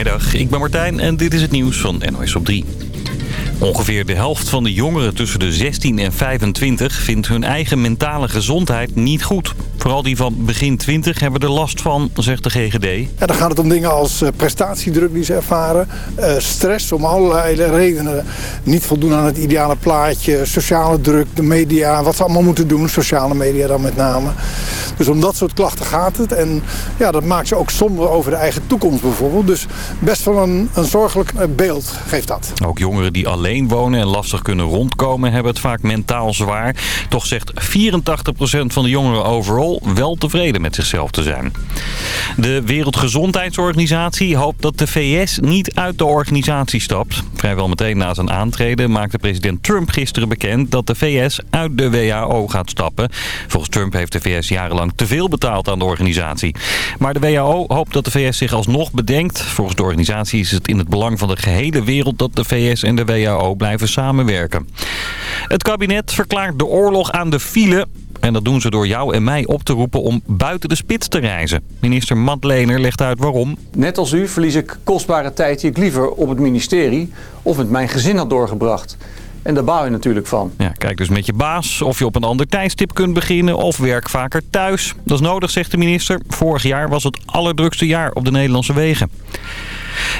Goedemiddag, ik ben Martijn en dit is het nieuws van NOS op 3. Ongeveer de helft van de jongeren tussen de 16 en 25 vindt hun eigen mentale gezondheid niet goed. Vooral die van begin 20 hebben er last van, zegt de GGD. Ja, dan gaat het om dingen als eh, prestatiedruk die ze ervaren. eh, stress om allerlei redenen. Niet voldoen aan het ideale plaatje. Sociale druk, de media. Wat ze allemaal moeten doen. Sociale media dan met name. Dus om dat soort klachten gaat het. En ja, dat maakt ze ook somber over de eigen toekomst bijvoorbeeld. Dus best wel een, een zorgelijk eh, beeld geeft dat. Ook jongeren die alleen wonen en lastig kunnen rondkomen hebben het vaak mentaal zwaar. Toch zegt 84% van de jongeren overal wel tevreden met zichzelf te zijn. De Wereldgezondheidsorganisatie hoopt dat de VS niet uit de organisatie stapt. Vrijwel meteen na zijn aantreden maakte president Trump gisteren bekend dat de VS uit de WHO gaat stappen. Volgens Trump heeft de VS jarenlang te veel betaald aan de organisatie. Maar de WHO hoopt dat de VS zich alsnog bedenkt. Volgens de organisatie is het in het belang van de gehele wereld dat de VS en de WHO blijven samenwerken. Het kabinet verklaart de oorlog aan de file en dat doen ze door jou en mij op te roepen om buiten de spits te reizen. Minister Madlener legt uit waarom. Net als u verlies ik kostbare tijd die ik liever op het ministerie of met mijn gezin had doorgebracht. En daar bouw je natuurlijk van. Ja, kijk dus met je baas of je op een ander tijdstip kunt beginnen of werk vaker thuis. Dat is nodig, zegt de minister. Vorig jaar was het allerdrukste jaar op de Nederlandse wegen.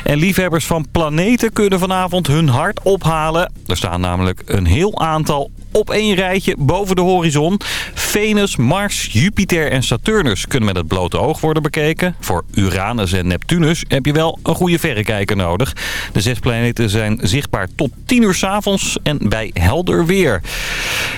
En liefhebbers van planeten kunnen vanavond hun hart ophalen. Er staan namelijk een heel aantal op één rijtje boven de horizon. Venus, Mars, Jupiter en Saturnus kunnen met het blote oog worden bekeken. Voor Uranus en Neptunus heb je wel een goede verrekijker nodig. De zes planeten zijn zichtbaar tot 10 uur 's avonds en bij helder weer.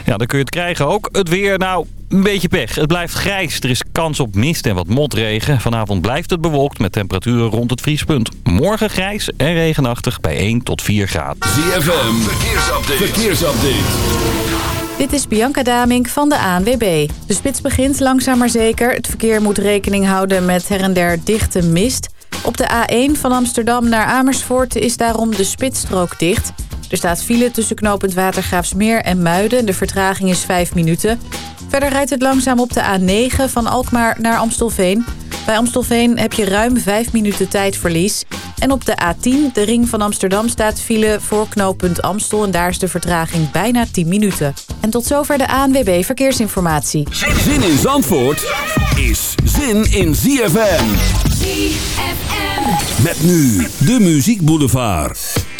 Ja, dan kun je het krijgen ook. Het weer, nou, een beetje pech. Het blijft grijs. Er is kans op mist en wat motregen. Vanavond blijft het bewolkt met temperaturen rond het vriespunt. Morgen grijs en regenachtig bij 1 tot 4 graden. ZFM, verkeersupdate. verkeersupdate. Dit is Bianca Damink van de ANWB. De spits begint langzaam maar zeker. Het verkeer moet rekening houden met her en der dichte mist. Op de A1 van Amsterdam naar Amersfoort is daarom de spitsstrook dicht. Er staat file tussen knooppunt Watergraafsmeer en Muiden. De vertraging is 5 minuten. Verder rijdt het langzaam op de A9 van Alkmaar naar Amstelveen. Bij Amstelveen heb je ruim 5 minuten tijdverlies. En op de A10, de ring van Amsterdam, staat file voor knooppunt Amstel... en daar is de vertraging bijna 10 minuten. En tot zover de ANWB Verkeersinformatie. Zin in Zandvoort is zin in ZFM. ZFM. Met nu de Muziek Boulevard.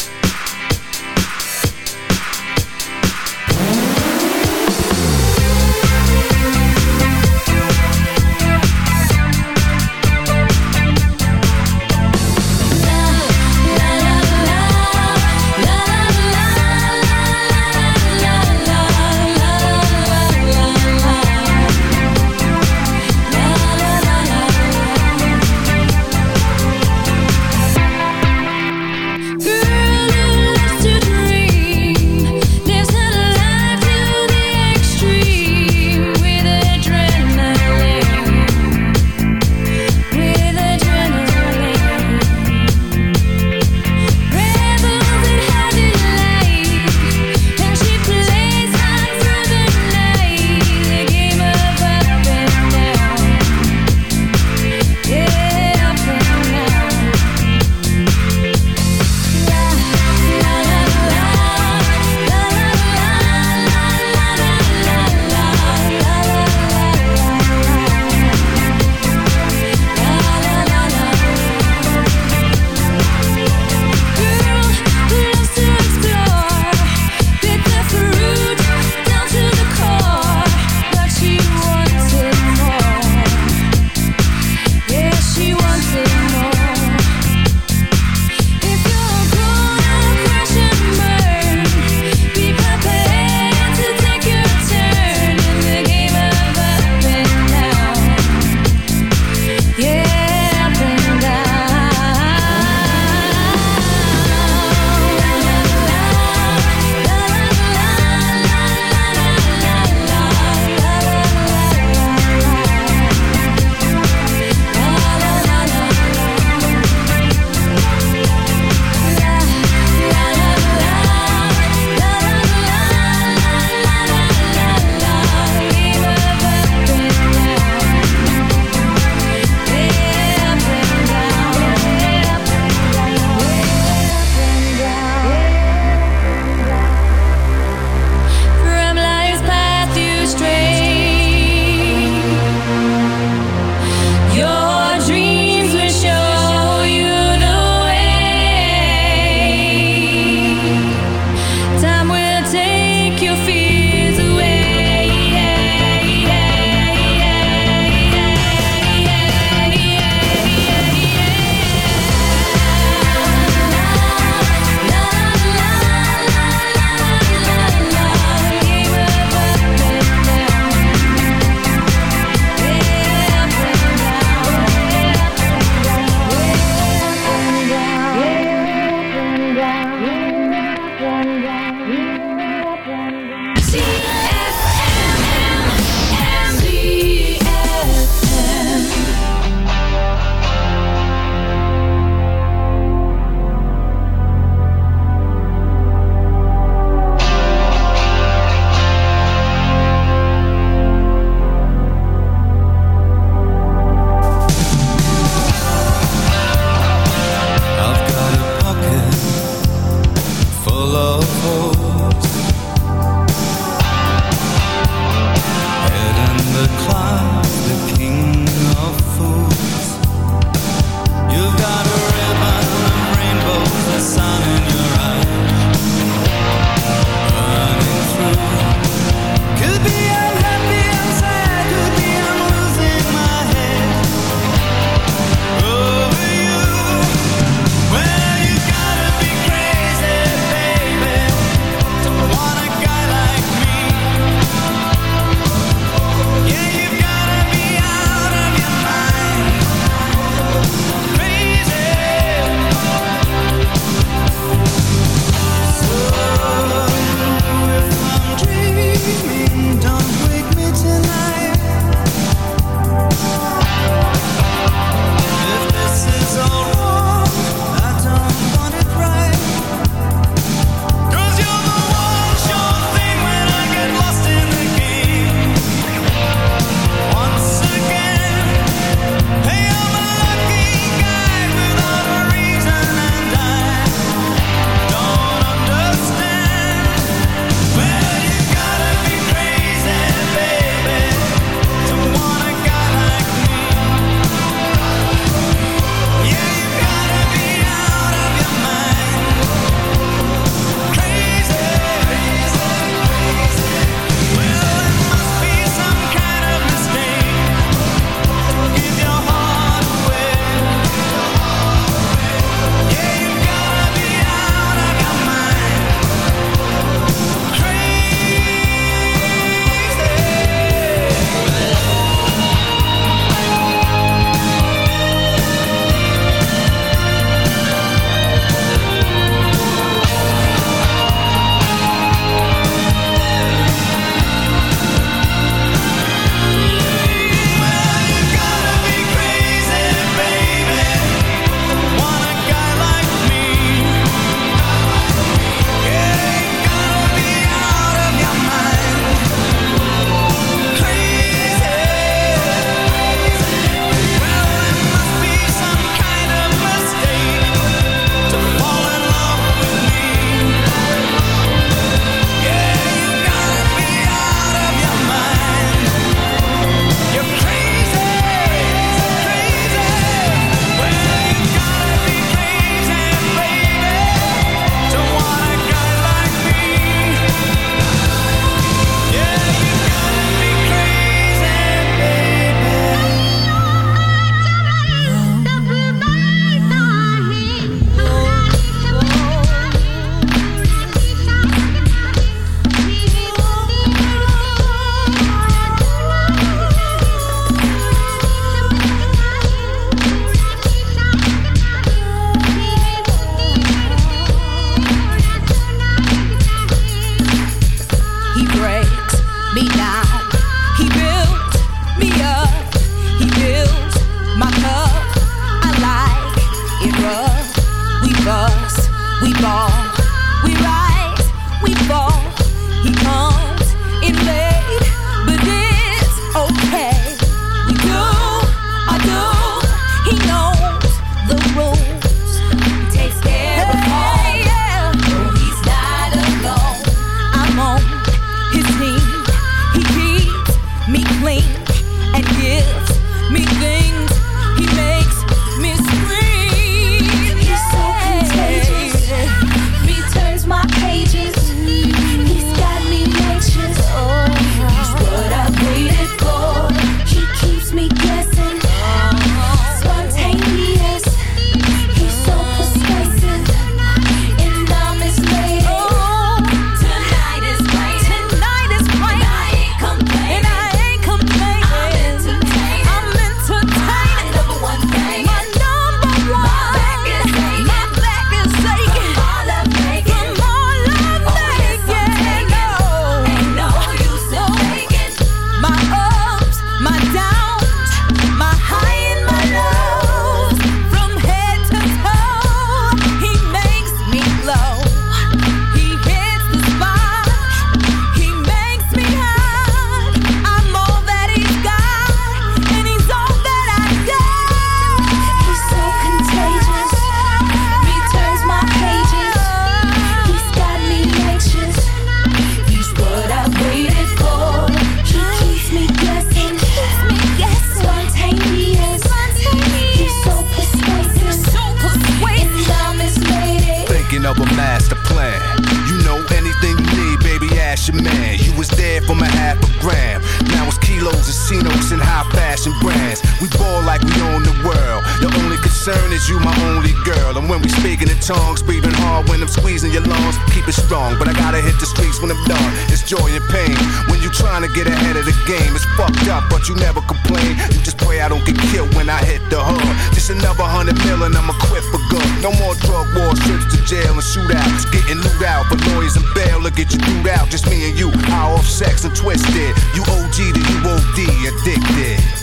breathing hard when I'm squeezing your lungs. Keep it strong, but I gotta hit the streets when I'm done. It's joy and pain when you trying to get ahead of the game. It's fucked up, but you never complain. You just pray I don't get killed when I hit the hood. Just another hundred million, I'ma quit for good. No more drug wars, trips to jail and shootouts, getting looted out for lawyers and bail. Look at you dude out, just me and you. high off sex and twisted. You OG to you OD, addicted.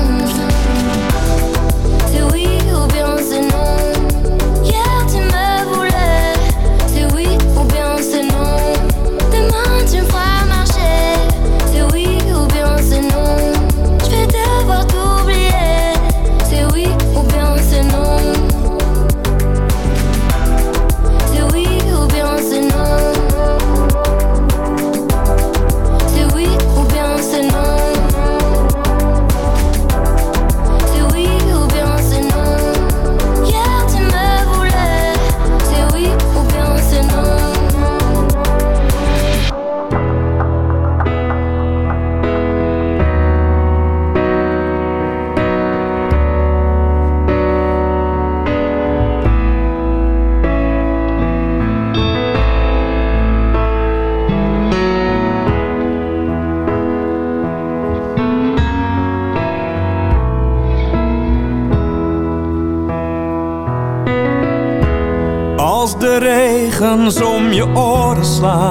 asla.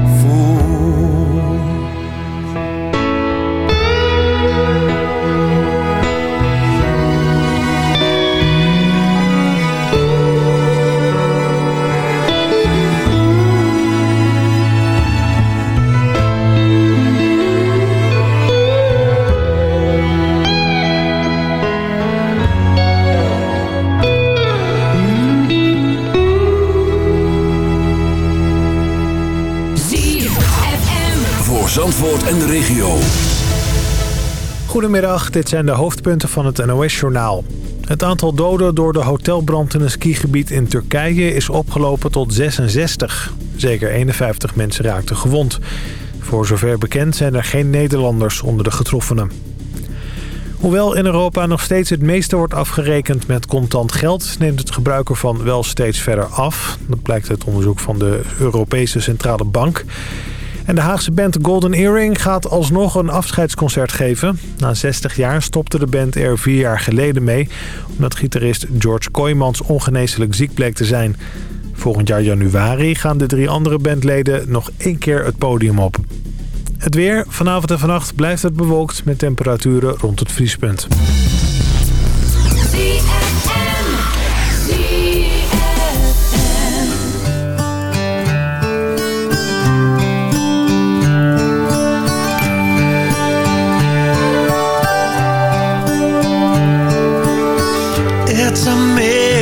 Goedemiddag, dit zijn de hoofdpunten van het NOS-journaal. Het aantal doden door de hotelbrand in een skigebied in Turkije is opgelopen tot 66. Zeker 51 mensen raakten gewond. Voor zover bekend zijn er geen Nederlanders onder de getroffenen. Hoewel in Europa nog steeds het meeste wordt afgerekend met contant geld... neemt het gebruik ervan wel steeds verder af. Dat blijkt uit onderzoek van de Europese Centrale Bank. En de Haagse band Golden Earring gaat alsnog een afscheidsconcert geven. Na 60 jaar stopte de band er vier jaar geleden mee... omdat gitarist George Kooijmans ongeneeslijk ziek bleek te zijn. Volgend jaar januari gaan de drie andere bandleden nog één keer het podium op. Het weer. Vanavond en vannacht blijft het bewolkt met temperaturen rond het vriespunt.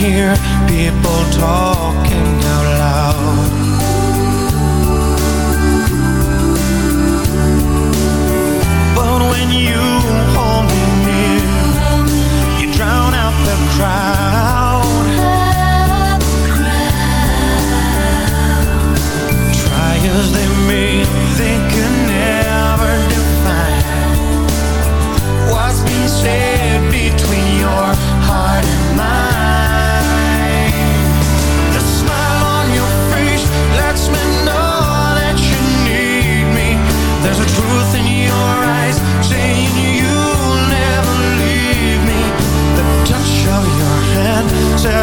hear people talking out loud But when you hold me near You drown out the crowd. Try as they may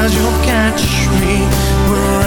cause you'll catch me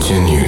继续。